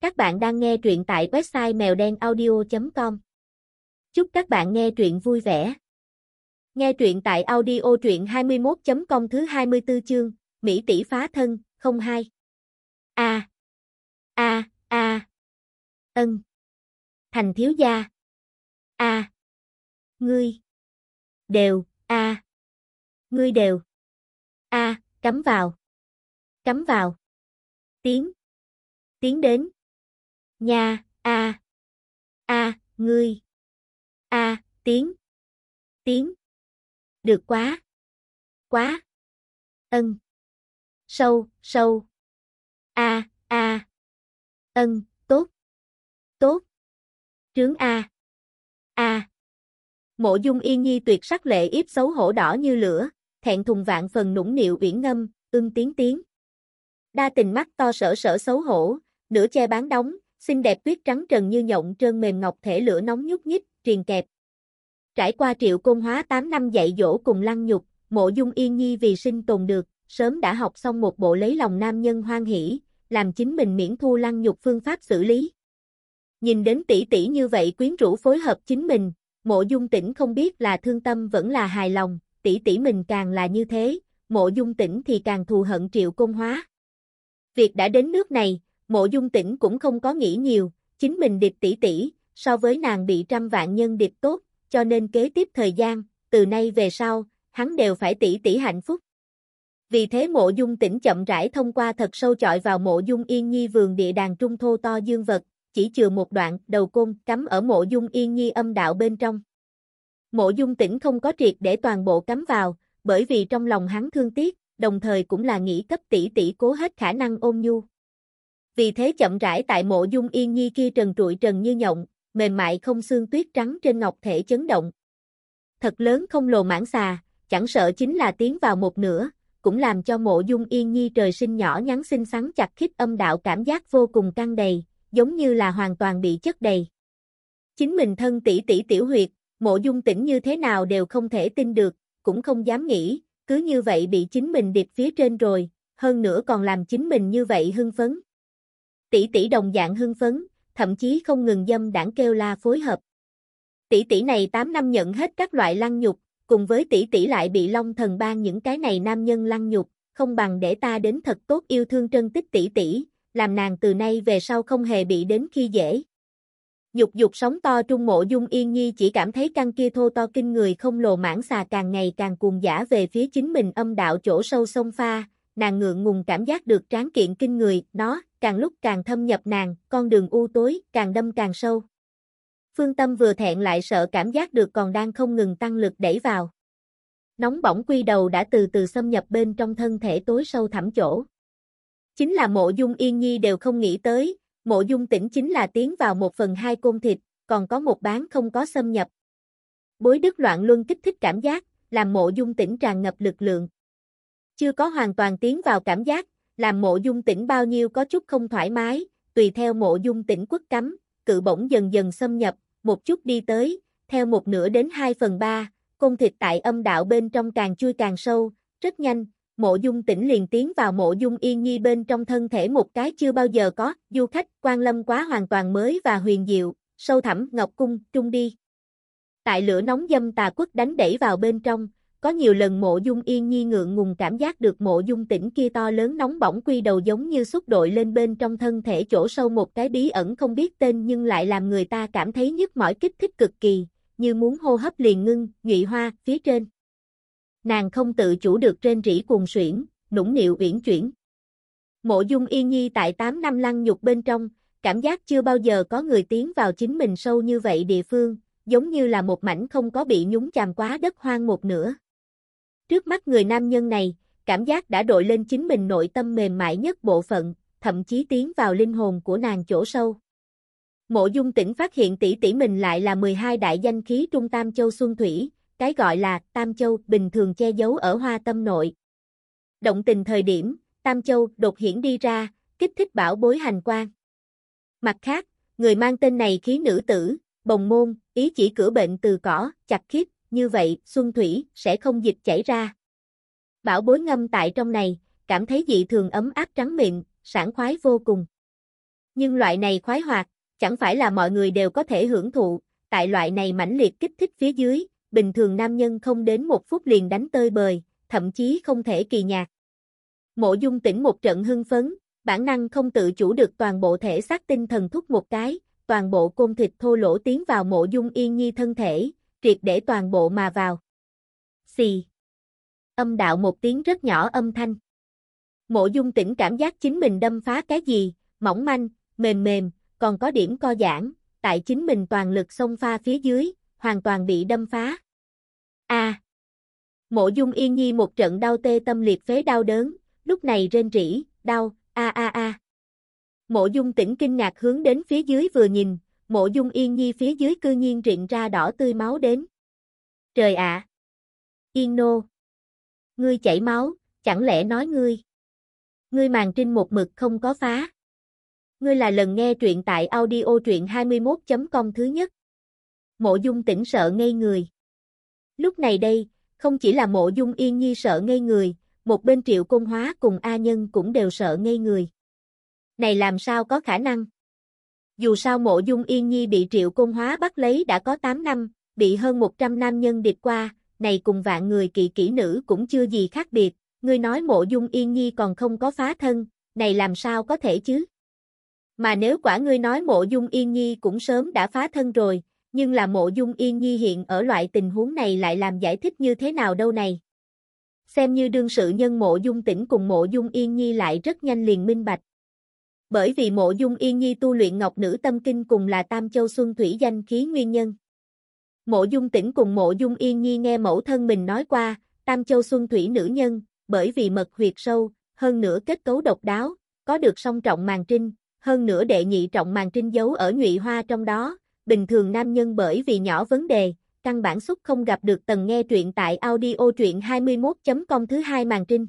Các bạn đang nghe truyện tại website mèo đen audio.com. Chúc các bạn nghe truyện vui vẻ. Nghe truyện tại audio truyện 21.com thứ 24 chương, Mỹ tỷ phá thân, 02. A. A, a. Ân. Thành thiếu gia. A. Ngươi. Đều, a. Ngươi đều. A, cắm vào. Cắm vào. Tiến. Tiến đến. Nha, a. A, ngươi. A, tiếng. Tiếng. Được quá. Quá. Ân. Sâu, sâu. A, a. Ân, tốt. Tốt. Trướng A. A. Mộ dung yên nhi tuyệt sắc lệ yếp xấu hổ đỏ như lửa, thẹn thùng vạn phần nũng nịu uyển ngâm, ưng tiếng tiếng. Đa tình mắt to sở sở xấu hổ, nửa che bán đóng, xinh đẹp tuyết trắng trần như nhộng trơn mềm ngọc thể lửa nóng nhúc nhích, triền kẹp. Trải qua triệu côn hóa 8 năm dạy dỗ cùng lăng nhục, mộ dung yên nhi vì sinh tồn được, sớm đã học xong một bộ lấy lòng nam nhân hoan hỷ, làm chính mình miễn thu lăng nhục phương pháp xử lý. Nhìn đến tỷ tỷ như vậy quyến rũ phối hợp chính mình, mộ dung tỉnh không biết là thương tâm vẫn là hài lòng, tỷ tỷ mình càng là như thế, mộ dung tỉnh thì càng thù hận triệu công hóa. Việc đã đến nước này, mộ dung tỉnh cũng không có nghĩ nhiều, chính mình điệp tỷ tỷ, so với nàng bị trăm vạn nhân điệp tốt, cho nên kế tiếp thời gian, từ nay về sau, hắn đều phải tỷ tỷ hạnh phúc. Vì thế mộ dung tỉnh chậm rãi thông qua thật sâu chọi vào mộ dung yên nhi vườn địa đàn trung thô to dương vật, chỉ chừa một đoạn đầu côn cắm ở mộ dung yên nhi âm đạo bên trong. Mộ dung tỉnh không có triệt để toàn bộ cắm vào, bởi vì trong lòng hắn thương tiếc, đồng thời cũng là nghĩ cấp tỷ tỷ cố hết khả năng ôm nhu. Vì thế chậm rãi tại mộ dung yên nhi kia trần trụi trần như nhộng, mềm mại không xương tuyết trắng trên ngọc thể chấn động. Thật lớn không lồ mãn xà, chẳng sợ chính là tiến vào một nửa, cũng làm cho mộ dung yên nhi trời sinh nhỏ nhắn xinh xắn chặt khít âm đạo cảm giác vô cùng căng đầy, giống như là hoàn toàn bị chất đầy. Chính mình thân tỷ tỷ tiểu huyệt, mộ dung tỉnh như thế nào đều không thể tin được, cũng không dám nghĩ, cứ như vậy bị chính mình điệp phía trên rồi, hơn nữa còn làm chính mình như vậy hưng phấn. Tỷ tỷ đồng dạng hưng phấn, thậm chí không ngừng dâm đảng kêu la phối hợp. Tỷ tỷ này 8 năm nhận hết các loại lăng nhục, cùng với tỷ tỷ lại bị Long Thần ban những cái này nam nhân lăng nhục, không bằng để ta đến thật tốt yêu thương trân tích tỷ tỷ, làm nàng từ nay về sau không hề bị đến khi dễ. Dục dục sóng to trung mộ dung yên nhi chỉ cảm thấy căn kia thô to kinh người không lồ mãn xà càng ngày càng cuồng giả về phía chính mình âm đạo chỗ sâu sông pha, nàng ngượng ngùng cảm giác được tráng kiện kinh người, nó, càng lúc càng thâm nhập nàng, con đường u tối, càng đâm càng sâu. Phương Tâm vừa thẹn lại sợ cảm giác được còn đang không ngừng tăng lực đẩy vào. Nóng bỏng quy đầu đã từ từ xâm nhập bên trong thân thể tối sâu thẳm chỗ. Chính là mộ dung yên nhi đều không nghĩ tới, mộ dung tỉnh chính là tiến vào một phần hai côn thịt, còn có một bán không có xâm nhập. Bối đức loạn luân kích thích cảm giác, làm mộ dung tỉnh tràn ngập lực lượng. Chưa có hoàn toàn tiến vào cảm giác, làm mộ dung tỉnh bao nhiêu có chút không thoải mái, tùy theo mộ dung tỉnh quất cắm, cự bổng dần dần xâm nhập, một chút đi tới, theo một nửa đến hai phần ba, công thịt tại âm đạo bên trong càng chui càng sâu, rất nhanh, mộ dung tỉnh liền tiến vào mộ dung yên nhi bên trong thân thể một cái chưa bao giờ có, du khách quan lâm quá hoàn toàn mới và huyền diệu, sâu thẳm ngọc cung, trung đi. Tại lửa nóng dâm tà quất đánh đẩy vào bên trong, có nhiều lần mộ dung yên nhi ngượng ngùng cảm giác được mộ dung tỉnh kia to lớn nóng bỏng quy đầu giống như xúc đội lên bên trong thân thể chỗ sâu một cái bí ẩn không biết tên nhưng lại làm người ta cảm thấy nhức mỏi kích thích cực kỳ, như muốn hô hấp liền ngưng, nhụy hoa, phía trên. Nàng không tự chủ được trên rỉ cuồng suyễn, nũng nịu uyển chuyển. Mộ dung yên nhi tại 8 năm lăng nhục bên trong, cảm giác chưa bao giờ có người tiến vào chính mình sâu như vậy địa phương, giống như là một mảnh không có bị nhúng chàm quá đất hoang một nửa. Trước mắt người nam nhân này, cảm giác đã đội lên chính mình nội tâm mềm mại nhất bộ phận, thậm chí tiến vào linh hồn của nàng chỗ sâu. Mộ dung tỉnh phát hiện tỷ tỷ mình lại là 12 đại danh khí trung Tam Châu Xuân Thủy, cái gọi là Tam Châu bình thường che giấu ở hoa tâm nội. Động tình thời điểm, Tam Châu đột hiển đi ra, kích thích bảo bối hành quan. Mặt khác, người mang tên này khí nữ tử, bồng môn, ý chỉ cửa bệnh từ cỏ, chặt khiết, như vậy, xuân thủy, sẽ không dịch chảy ra. Bảo bối ngâm tại trong này, cảm thấy dị thường ấm áp trắng mịn, sảng khoái vô cùng. Nhưng loại này khoái hoạt, chẳng phải là mọi người đều có thể hưởng thụ, tại loại này mãnh liệt kích thích phía dưới, bình thường nam nhân không đến một phút liền đánh tơi bời, thậm chí không thể kỳ nhạc. Mộ dung tỉnh một trận hưng phấn, bản năng không tự chủ được toàn bộ thể xác tinh thần thúc một cái, toàn bộ côn thịt thô lỗ tiến vào mộ dung yên nhi thân thể, triệt để toàn bộ mà vào. Xì. Âm đạo một tiếng rất nhỏ âm thanh. Mộ dung tỉnh cảm giác chính mình đâm phá cái gì, mỏng manh, mềm mềm, còn có điểm co giãn, tại chính mình toàn lực xông pha phía dưới, hoàn toàn bị đâm phá. A. Mộ Dung Yên Nhi một trận đau tê tâm liệt phế đau đớn, lúc này rên rỉ, đau, a a a. Mộ Dung tỉnh kinh ngạc hướng đến phía dưới vừa nhìn, Mộ Dung Yên Nhi phía dưới cư nhiên rịn ra đỏ tươi máu đến. Trời ạ! Yên nô! Ngươi chảy máu, chẳng lẽ nói ngươi? Ngươi màn trinh một mực không có phá. Ngươi là lần nghe truyện tại audio truyện 21.com thứ nhất. Mộ dung tỉnh sợ ngây người. Lúc này đây, không chỉ là mộ dung yên nhi sợ ngây người, một bên triệu công hóa cùng A Nhân cũng đều sợ ngây người. Này làm sao có khả năng? Dù sao mộ dung yên nhi bị triệu công hóa bắt lấy đã có 8 năm, bị hơn 100 nam nhân địch qua, này cùng vạn người kỵ kỹ nữ cũng chưa gì khác biệt, ngươi nói mộ dung yên nhi còn không có phá thân, này làm sao có thể chứ? Mà nếu quả ngươi nói mộ dung yên nhi cũng sớm đã phá thân rồi, nhưng là mộ dung yên nhi hiện ở loại tình huống này lại làm giải thích như thế nào đâu này. Xem như đương sự nhân mộ dung tỉnh cùng mộ dung yên nhi lại rất nhanh liền minh bạch. Bởi vì mộ dung yên nhi tu luyện ngọc nữ tâm kinh cùng là tam châu xuân thủy danh khí nguyên nhân. Mộ dung tỉnh cùng mộ dung yên nhi nghe mẫu thân mình nói qua, tam châu xuân thủy nữ nhân, bởi vì mật huyệt sâu, hơn nữa kết cấu độc đáo, có được song trọng màn trinh, hơn nữa đệ nhị trọng màn trinh giấu ở nhụy hoa trong đó, bình thường nam nhân bởi vì nhỏ vấn đề, căn bản xúc không gặp được tầng nghe truyện tại audio truyện 21.com thứ hai màn trinh.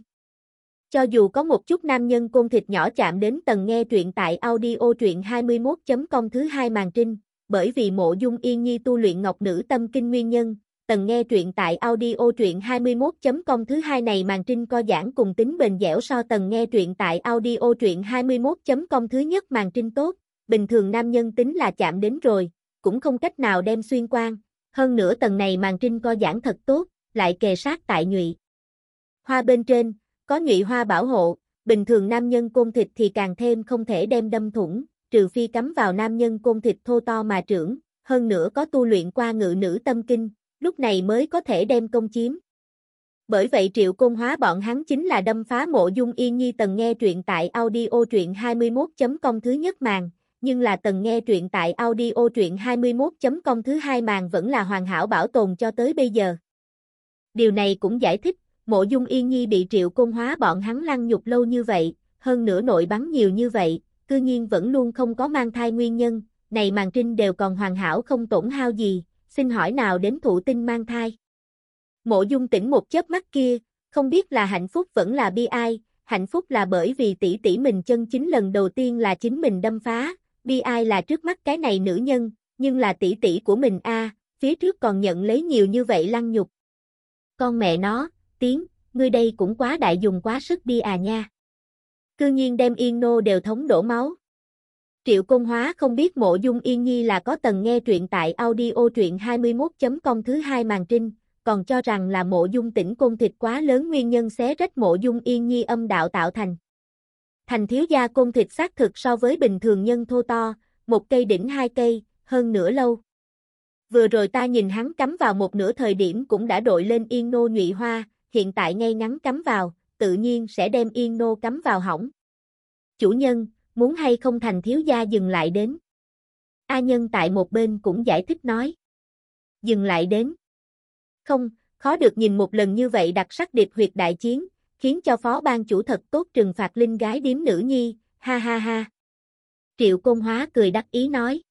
Cho dù có một chút nam nhân côn thịt nhỏ chạm đến tầng nghe truyện tại audio truyện 21.com thứ hai màn trinh, bởi vì mộ dung yên nhi tu luyện ngọc nữ tâm kinh nguyên nhân, tầng nghe truyện tại audio truyện 21.com thứ hai này màn trinh co giãn cùng tính bền dẻo so tầng nghe truyện tại audio truyện 21.com thứ nhất màn trinh tốt, bình thường nam nhân tính là chạm đến rồi, cũng không cách nào đem xuyên quan, hơn nữa tầng này màn trinh co giãn thật tốt, lại kề sát tại nhụy. Hoa bên trên, có nhụy hoa bảo hộ, bình thường nam nhân côn thịt thì càng thêm không thể đem đâm thủng, trừ phi cắm vào nam nhân côn thịt thô to mà trưởng, hơn nữa có tu luyện qua ngự nữ tâm kinh, lúc này mới có thể đem công chiếm. Bởi vậy triệu công hóa bọn hắn chính là đâm phá mộ dung yên nhi tầng nghe truyện tại audio truyện 21.com thứ nhất màn, nhưng là tầng nghe truyện tại audio truyện 21.com thứ hai màn vẫn là hoàn hảo bảo tồn cho tới bây giờ. Điều này cũng giải thích, mộ dung yên nhi bị triệu công hóa bọn hắn lăng nhục lâu như vậy, hơn nữa nội bắn nhiều như vậy, cư nhiên vẫn luôn không có mang thai nguyên nhân, này màn trinh đều còn hoàn hảo không tổn hao gì, xin hỏi nào đến thụ tinh mang thai. Mộ dung tỉnh một chớp mắt kia, không biết là hạnh phúc vẫn là bi ai, hạnh phúc là bởi vì tỷ tỷ mình chân chính lần đầu tiên là chính mình đâm phá, bi ai là trước mắt cái này nữ nhân, nhưng là tỷ tỷ của mình a, phía trước còn nhận lấy nhiều như vậy lăng nhục. Con mẹ nó, tiếng, ngươi đây cũng quá đại dùng quá sức đi à nha. Cư nhiên đem yên nô đều thống đổ máu. Triệu Công Hóa không biết mộ dung yên nhi là có tầng nghe truyện tại audio truyện 21.com thứ hai màn trinh, còn cho rằng là mộ dung tỉnh côn thịt quá lớn nguyên nhân xé rách mộ dung yên nhi âm đạo tạo thành. Thành thiếu gia côn thịt xác thực so với bình thường nhân thô to, một cây đỉnh hai cây, hơn nửa lâu. Vừa rồi ta nhìn hắn cắm vào một nửa thời điểm cũng đã đội lên yên nô nhụy hoa, hiện tại ngay ngắn cắm vào, tự nhiên sẽ đem yên nô cắm vào hỏng. Chủ nhân, muốn hay không thành thiếu gia dừng lại đến. A nhân tại một bên cũng giải thích nói. Dừng lại đến. Không, khó được nhìn một lần như vậy đặc sắc điệp huyệt đại chiến, khiến cho phó ban chủ thật tốt trừng phạt linh gái điếm nữ nhi, ha ha ha. Triệu Công Hóa cười đắc ý nói.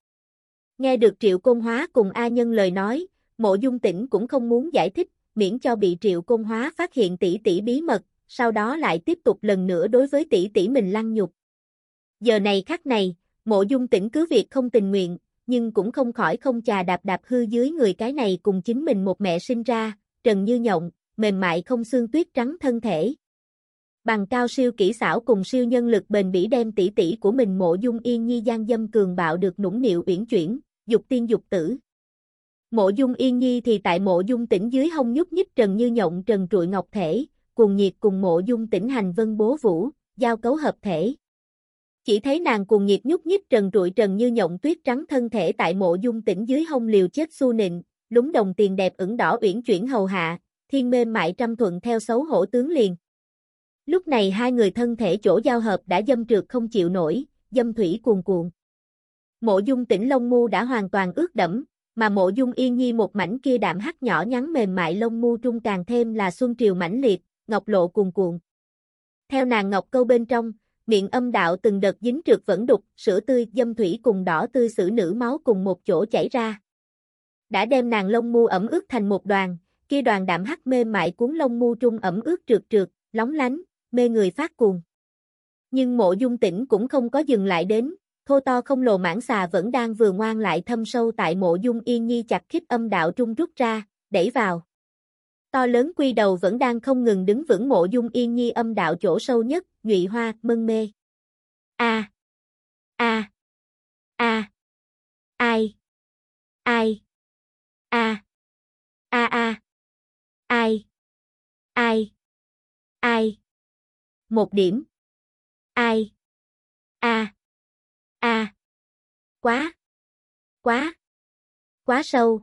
Nghe được Triệu Công Hóa cùng A Nhân lời nói, mộ dung tỉnh cũng không muốn giải thích, miễn cho bị Triệu Công Hóa phát hiện tỷ tỷ bí mật, sau đó lại tiếp tục lần nữa đối với tỷ tỷ mình lăng nhục. Giờ này khắc này, mộ dung tỉnh cứ việc không tình nguyện, nhưng cũng không khỏi không chà đạp đạp hư dưới người cái này cùng chính mình một mẹ sinh ra, trần như nhộng, mềm mại không xương tuyết trắng thân thể. Bằng cao siêu kỹ xảo cùng siêu nhân lực bền bỉ đem tỷ tỷ của mình mộ dung yên nhi gian dâm cường bạo được nũng nịu uyển chuyển, dục tiên dục tử. Mộ dung yên nhi thì tại mộ dung tỉnh dưới hông nhúc nhích trần như nhộng trần trụi ngọc thể, cuồng nhiệt cùng mộ dung tỉnh hành vân bố vũ, giao cấu hợp thể. Chỉ thấy nàng cuồng nhiệt nhúc nhích trần trụi trần như nhộng tuyết trắng thân thể tại mộ dung tỉnh dưới hông liều chết su nịnh, lúng đồng tiền đẹp ửng đỏ uyển chuyển hầu hạ, thiên mê mại trăm thuận theo xấu hổ tướng liền. Lúc này hai người thân thể chỗ giao hợp đã dâm trượt không chịu nổi, dâm thủy cuồn cuộn. Mộ dung tỉnh lông mu đã hoàn toàn ướt đẫm, mà mộ dung yên nhi một mảnh kia đạm hắt nhỏ nhắn mềm mại lông mu trung càng thêm là xuân triều mãnh liệt, ngọc lộ cuồn cuộn. Theo nàng ngọc câu bên trong, miệng âm đạo từng đợt dính trượt vẫn đục, sữa tươi, dâm thủy cùng đỏ tươi sử nữ máu cùng một chỗ chảy ra. Đã đem nàng lông mu ẩm ướt thành một đoàn, kia đoàn đạm hắt mê mại cuốn lông mu trung ẩm ướt trượt trượt, lóng lánh, mê người phát cuồng. Nhưng mộ dung tỉnh cũng không có dừng lại đến, thô to không lồ mãng xà vẫn đang vừa ngoan lại thâm sâu tại mộ dung yên nhi chặt khít âm đạo trung rút ra, đẩy vào. To lớn quy đầu vẫn đang không ngừng đứng vững mộ dung yên nhi âm đạo chỗ sâu nhất, nhụy hoa, mân mê. A. A. A. Ai. Ai. A. A a. Ai. Ai. Ai. Một điểm. Ai. A. A. Quá. Quá. Quá sâu.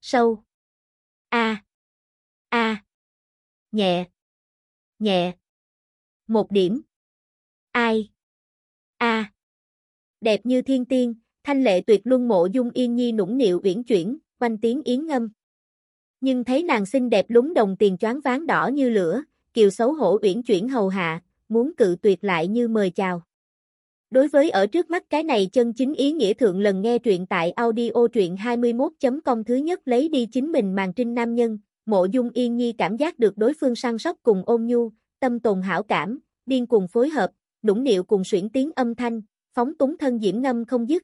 Sâu. A. A. Nhẹ. Nhẹ. Một điểm. Ai. A. Đẹp như thiên tiên, thanh lệ tuyệt luân mộ dung yên nhi nũng nịu uyển chuyển, quanh tiếng yến ngâm. Nhưng thấy nàng xinh đẹp lúng đồng tiền choáng váng đỏ như lửa, kiều xấu hổ uyển chuyển hầu hạ, muốn cự tuyệt lại như mời chào. Đối với ở trước mắt cái này chân chính ý nghĩa thượng lần nghe truyện tại audio truyện 21.com thứ nhất lấy đi chính mình màn trinh nam nhân, mộ dung yên nhi cảm giác được đối phương săn sóc cùng ôm nhu, tâm tồn hảo cảm, điên cùng phối hợp, nũng nịu cùng xuyển tiếng âm thanh, phóng túng thân diễm ngâm không dứt.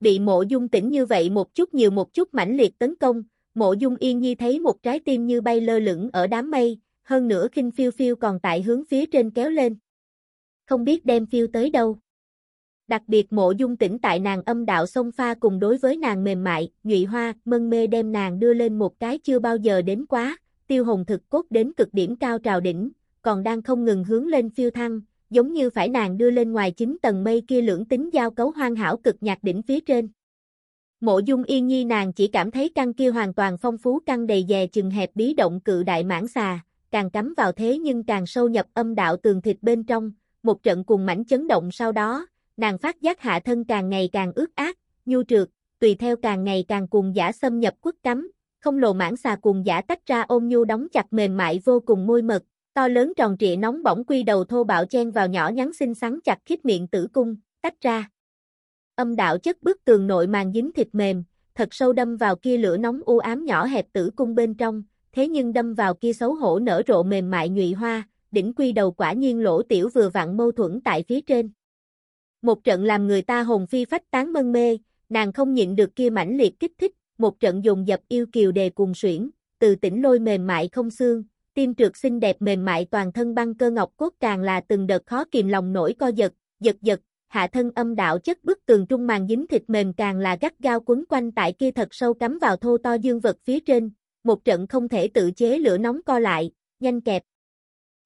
Bị mộ dung tỉnh như vậy một chút nhiều một chút mãnh liệt tấn công, mộ dung yên nhi thấy một trái tim như bay lơ lửng ở đám mây, hơn nữa khinh phiêu phiêu còn tại hướng phía trên kéo lên. Không biết đem phiêu tới đâu. Đặc biệt mộ dung tỉnh tại nàng âm đạo sông pha cùng đối với nàng mềm mại, nhụy hoa, mân mê đem nàng đưa lên một cái chưa bao giờ đến quá, tiêu hồn thực cốt đến cực điểm cao trào đỉnh, còn đang không ngừng hướng lên phiêu thăng, giống như phải nàng đưa lên ngoài chính tầng mây kia lưỡng tính giao cấu hoang hảo cực nhạc đỉnh phía trên. Mộ dung yên nhi nàng chỉ cảm thấy căn kia hoàn toàn phong phú căn đầy dè chừng hẹp bí động cự đại mãn xà, càng cắm vào thế nhưng càng sâu nhập âm đạo tường thịt bên trong, một trận cùng mảnh chấn động sau đó, nàng phát giác hạ thân càng ngày càng ướt át, nhu trượt, tùy theo càng ngày càng cuồng giả xâm nhập quất cắm, không lộ mãn xà cuồng giả tách ra ôm nhu đóng chặt mềm mại vô cùng môi mật, to lớn tròn trịa nóng bỏng quy đầu thô bạo chen vào nhỏ nhắn xinh xắn chặt khít miệng tử cung, tách ra. Âm đạo chất bức tường nội màng dính thịt mềm, thật sâu đâm vào kia lửa nóng u ám nhỏ hẹp tử cung bên trong, thế nhưng đâm vào kia xấu hổ nở rộ mềm mại nhụy hoa, đỉnh quy đầu quả nhiên lỗ tiểu vừa vặn mâu thuẫn tại phía trên. Một trận làm người ta hồn phi phách tán mân mê, nàng không nhịn được kia mãnh liệt kích thích, một trận dùng dập yêu kiều đề cùng suyễn, từ tỉnh lôi mềm mại không xương, tim trượt xinh đẹp mềm mại toàn thân băng cơ ngọc cốt càng là từng đợt khó kìm lòng nổi co giật, giật giật, hạ thân âm đạo chất bức tường trung màn dính thịt mềm càng là gắt gao quấn quanh tại kia thật sâu cắm vào thô to dương vật phía trên, một trận không thể tự chế lửa nóng co lại, nhanh kẹp.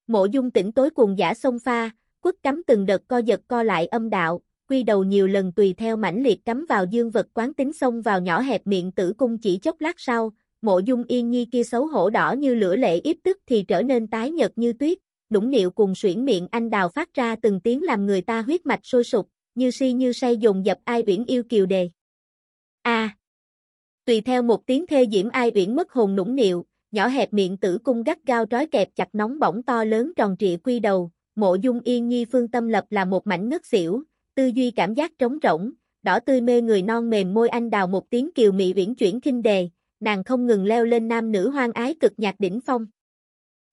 Mộ dung tỉnh tối cuồng giả sông pha, quất cắm từng đợt co giật co lại âm đạo, quy đầu nhiều lần tùy theo mãnh liệt cắm vào dương vật quán tính xông vào nhỏ hẹp miệng tử cung chỉ chốc lát sau, mộ dung yên nhi kia xấu hổ đỏ như lửa lệ yếp tức thì trở nên tái nhợt như tuyết, đũng niệu cùng suyễn miệng anh đào phát ra từng tiếng làm người ta huyết mạch sôi sục, như si như say dồn dập ai uyển yêu kiều đề. A. Tùy theo một tiếng thê diễm ai uyển mất hồn nũng niệu, nhỏ hẹp miệng tử cung gắt gao trói kẹp chặt nóng bỏng to lớn tròn trịa quy đầu, mộ dung yên nhi phương tâm lập là một mảnh ngất xỉu, tư duy cảm giác trống rỗng, đỏ tươi mê người non mềm môi anh đào một tiếng kiều mị uyển chuyển kinh đề, nàng không ngừng leo lên nam nữ hoang ái cực nhạc đỉnh phong.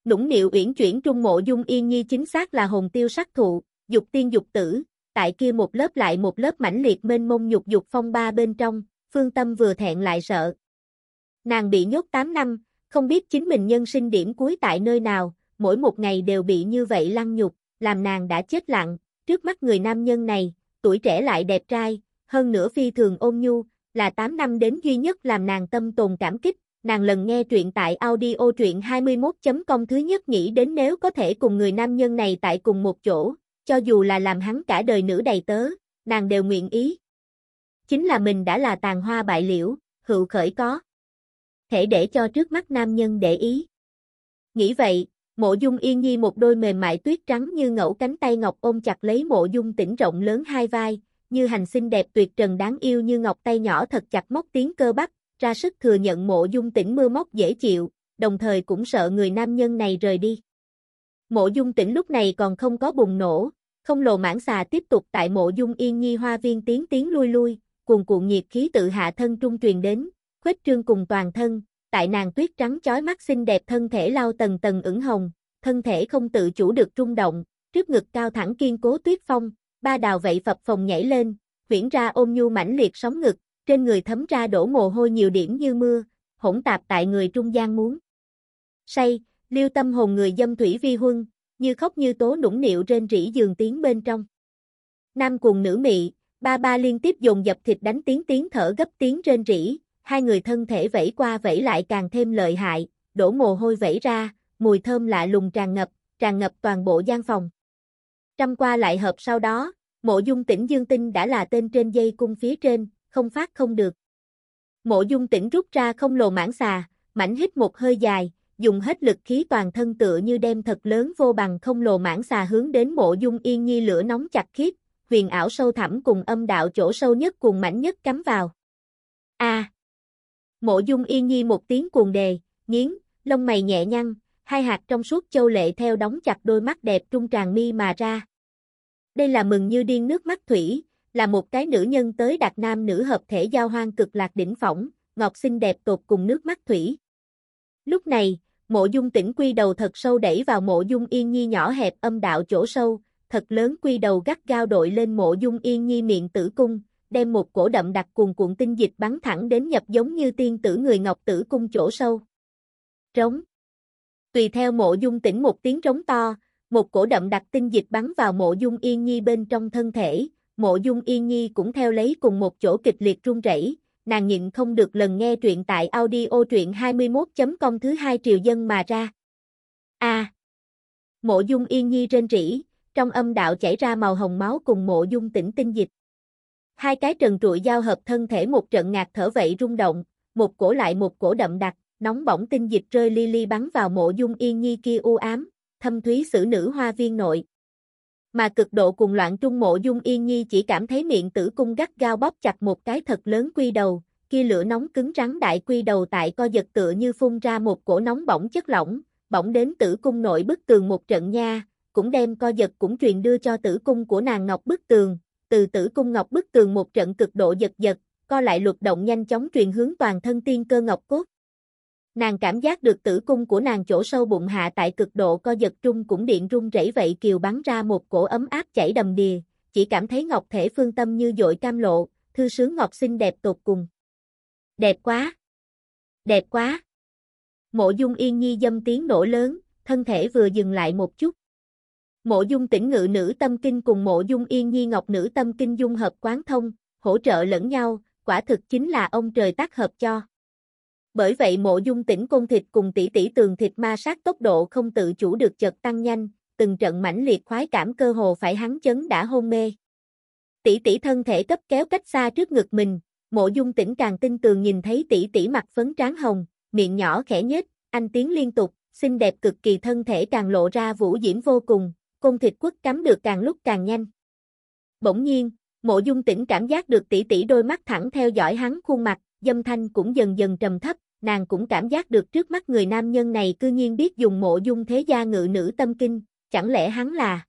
Nũng nịu uyển chuyển trung mộ dung yên nhi chính xác là hồn tiêu sắc thụ, dục tiên dục tử, tại kia một lớp lại một lớp mãnh liệt mênh mông nhục dục phong ba bên trong, phương tâm vừa thẹn lại sợ. Nàng bị nhốt 8 năm, không biết chính mình nhân sinh điểm cuối tại nơi nào, mỗi một ngày đều bị như vậy lăng nhục, làm nàng đã chết lặng, trước mắt người nam nhân này, tuổi trẻ lại đẹp trai, hơn nữa phi thường ôn nhu, là 8 năm đến duy nhất làm nàng tâm tồn cảm kích, nàng lần nghe truyện tại audio truyện 21.com thứ nhất nghĩ đến nếu có thể cùng người nam nhân này tại cùng một chỗ, cho dù là làm hắn cả đời nữ đầy tớ, nàng đều nguyện ý. Chính là mình đã là tàn hoa bại liễu, hữu khởi có. Thể để cho trước mắt nam nhân để ý. Nghĩ vậy, mộ dung yên nhi một đôi mềm mại tuyết trắng như ngẫu cánh tay ngọc ôm chặt lấy mộ dung tỉnh rộng lớn hai vai, như hành sinh đẹp tuyệt trần đáng yêu như ngọc tay nhỏ thật chặt móc tiếng cơ bắp, ra sức thừa nhận mộ dung tỉnh mưa móc dễ chịu, đồng thời cũng sợ người nam nhân này rời đi. Mộ dung tỉnh lúc này còn không có bùng nổ, không lồ mãn xà tiếp tục tại mộ dung yên nhi hoa viên tiến tiến lui lui, cuồn cuộn nhiệt khí tự hạ thân trung truyền đến, khuếch trương cùng toàn thân, tại nàng tuyết trắng chói mắt xinh đẹp thân thể lao tầng tầng ửng hồng, thân thể không tự chủ được rung động, trước ngực cao thẳng kiên cố tuyết phong, ba đào vậy phập phồng nhảy lên, huyển ra ôm nhu mãnh liệt sóng ngực, trên người thấm ra đổ mồ hôi nhiều điểm như mưa, hỗn tạp tại người trung gian muốn. Say, liêu tâm hồn người dâm thủy vi huân, như khóc như tố nũng nịu trên rỉ giường tiếng bên trong. Nam cùng nữ mị, ba ba liên tiếp dồn dập thịt đánh tiếng tiếng thở gấp tiếng trên rỉ, hai người thân thể vẫy qua vẫy lại càng thêm lợi hại, đổ mồ hôi vẫy ra, mùi thơm lạ lùng tràn ngập, tràn ngập toàn bộ gian phòng. Trăm qua lại hợp sau đó, mộ dung tỉnh dương tinh đã là tên trên dây cung phía trên, không phát không được. Mộ dung tỉnh rút ra không lồ mãn xà, mảnh hít một hơi dài, dùng hết lực khí toàn thân tựa như đem thật lớn vô bằng không lồ mãn xà hướng đến mộ dung yên nhi lửa nóng chặt khiết, huyền ảo sâu thẳm cùng âm đạo chỗ sâu nhất cùng mảnh nhất cắm vào. A. Mộ dung yên nhi một tiếng cuồng đề, nghiến, lông mày nhẹ nhăn, hai hạt trong suốt châu lệ theo đóng chặt đôi mắt đẹp trung tràn mi mà ra. Đây là mừng như điên nước mắt thủy, là một cái nữ nhân tới đặt nam nữ hợp thể giao hoang cực lạc đỉnh phỏng, ngọc xinh đẹp tột cùng nước mắt thủy. Lúc này, mộ dung tỉnh quy đầu thật sâu đẩy vào mộ dung yên nhi nhỏ hẹp âm đạo chỗ sâu, thật lớn quy đầu gắt gao đội lên mộ dung yên nhi miệng tử cung, đem một cổ đậm đặc cuồn cuộn tinh dịch bắn thẳng đến nhập giống như tiên tử người ngọc tử cung chỗ sâu. Trống. Tùy theo mộ dung tỉnh một tiếng trống to, một cổ đậm đặc tinh dịch bắn vào mộ dung yên nhi bên trong thân thể, mộ dung yên nhi cũng theo lấy cùng một chỗ kịch liệt run rẩy. Nàng nhịn không được lần nghe truyện tại audio truyện 21.com thứ hai triều dân mà ra. A. Mộ dung yên nhi trên rỉ, trong âm đạo chảy ra màu hồng máu cùng mộ dung tỉnh tinh dịch. Hai cái trần trụi giao hợp thân thể một trận ngạt thở vậy rung động, một cổ lại một cổ đậm đặc, nóng bỏng tinh dịch rơi li li bắn vào mộ dung yên nhi kia u ám, thâm thúy xử nữ hoa viên nội. Mà cực độ cùng loạn trung mộ dung yên nhi chỉ cảm thấy miệng tử cung gắt gao bóp chặt một cái thật lớn quy đầu, kia lửa nóng cứng rắn đại quy đầu tại co giật tựa như phun ra một cổ nóng bỏng chất lỏng, bỏng đến tử cung nội bức tường một trận nha, cũng đem co giật cũng truyền đưa cho tử cung của nàng ngọc bức tường, từ tử cung ngọc bức tường một trận cực độ giật giật, co lại luật động nhanh chóng truyền hướng toàn thân tiên cơ ngọc cốt. Nàng cảm giác được tử cung của nàng chỗ sâu bụng hạ tại cực độ co giật trung cũng điện rung rẩy vậy kiều bắn ra một cổ ấm áp chảy đầm đìa, chỉ cảm thấy ngọc thể phương tâm như dội cam lộ, thư sướng ngọc xinh đẹp tột cùng. Đẹp quá! Đẹp quá! Mộ dung yên nhi dâm tiếng nổ lớn, thân thể vừa dừng lại một chút. Mộ dung tỉnh ngự nữ tâm kinh cùng mộ dung yên nhi ngọc nữ tâm kinh dung hợp quán thông, hỗ trợ lẫn nhau, quả thực chính là ông trời tác hợp cho. Bởi vậy mộ dung tỉnh côn thịt cùng tỷ tỷ tường thịt ma sát tốc độ không tự chủ được chợt tăng nhanh, từng trận mãnh liệt khoái cảm cơ hồ phải hắn chấn đã hôn mê. Tỷ tỷ thân thể cấp kéo cách xa trước ngực mình, mộ dung tỉnh càng tin tường nhìn thấy tỷ tỷ mặt phấn tráng hồng, miệng nhỏ khẽ nhếch, anh tiếng liên tục, xinh đẹp cực kỳ thân thể càng lộ ra vũ diễm vô cùng, côn thịt quất cắm được càng lúc càng nhanh. Bỗng nhiên, mộ dung tỉnh cảm giác được tỷ tỷ đôi mắt thẳng theo dõi hắn khuôn mặt, dâm thanh cũng dần dần trầm thấp, nàng cũng cảm giác được trước mắt người nam nhân này cư nhiên biết dùng mộ dung thế gia ngự nữ tâm kinh, chẳng lẽ hắn là...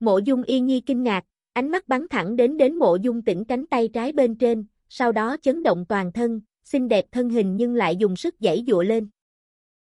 Mộ dung yên nhi kinh ngạc, ánh mắt bắn thẳng đến đến mộ dung tỉnh cánh tay trái bên trên, sau đó chấn động toàn thân, xinh đẹp thân hình nhưng lại dùng sức dãy dụa lên.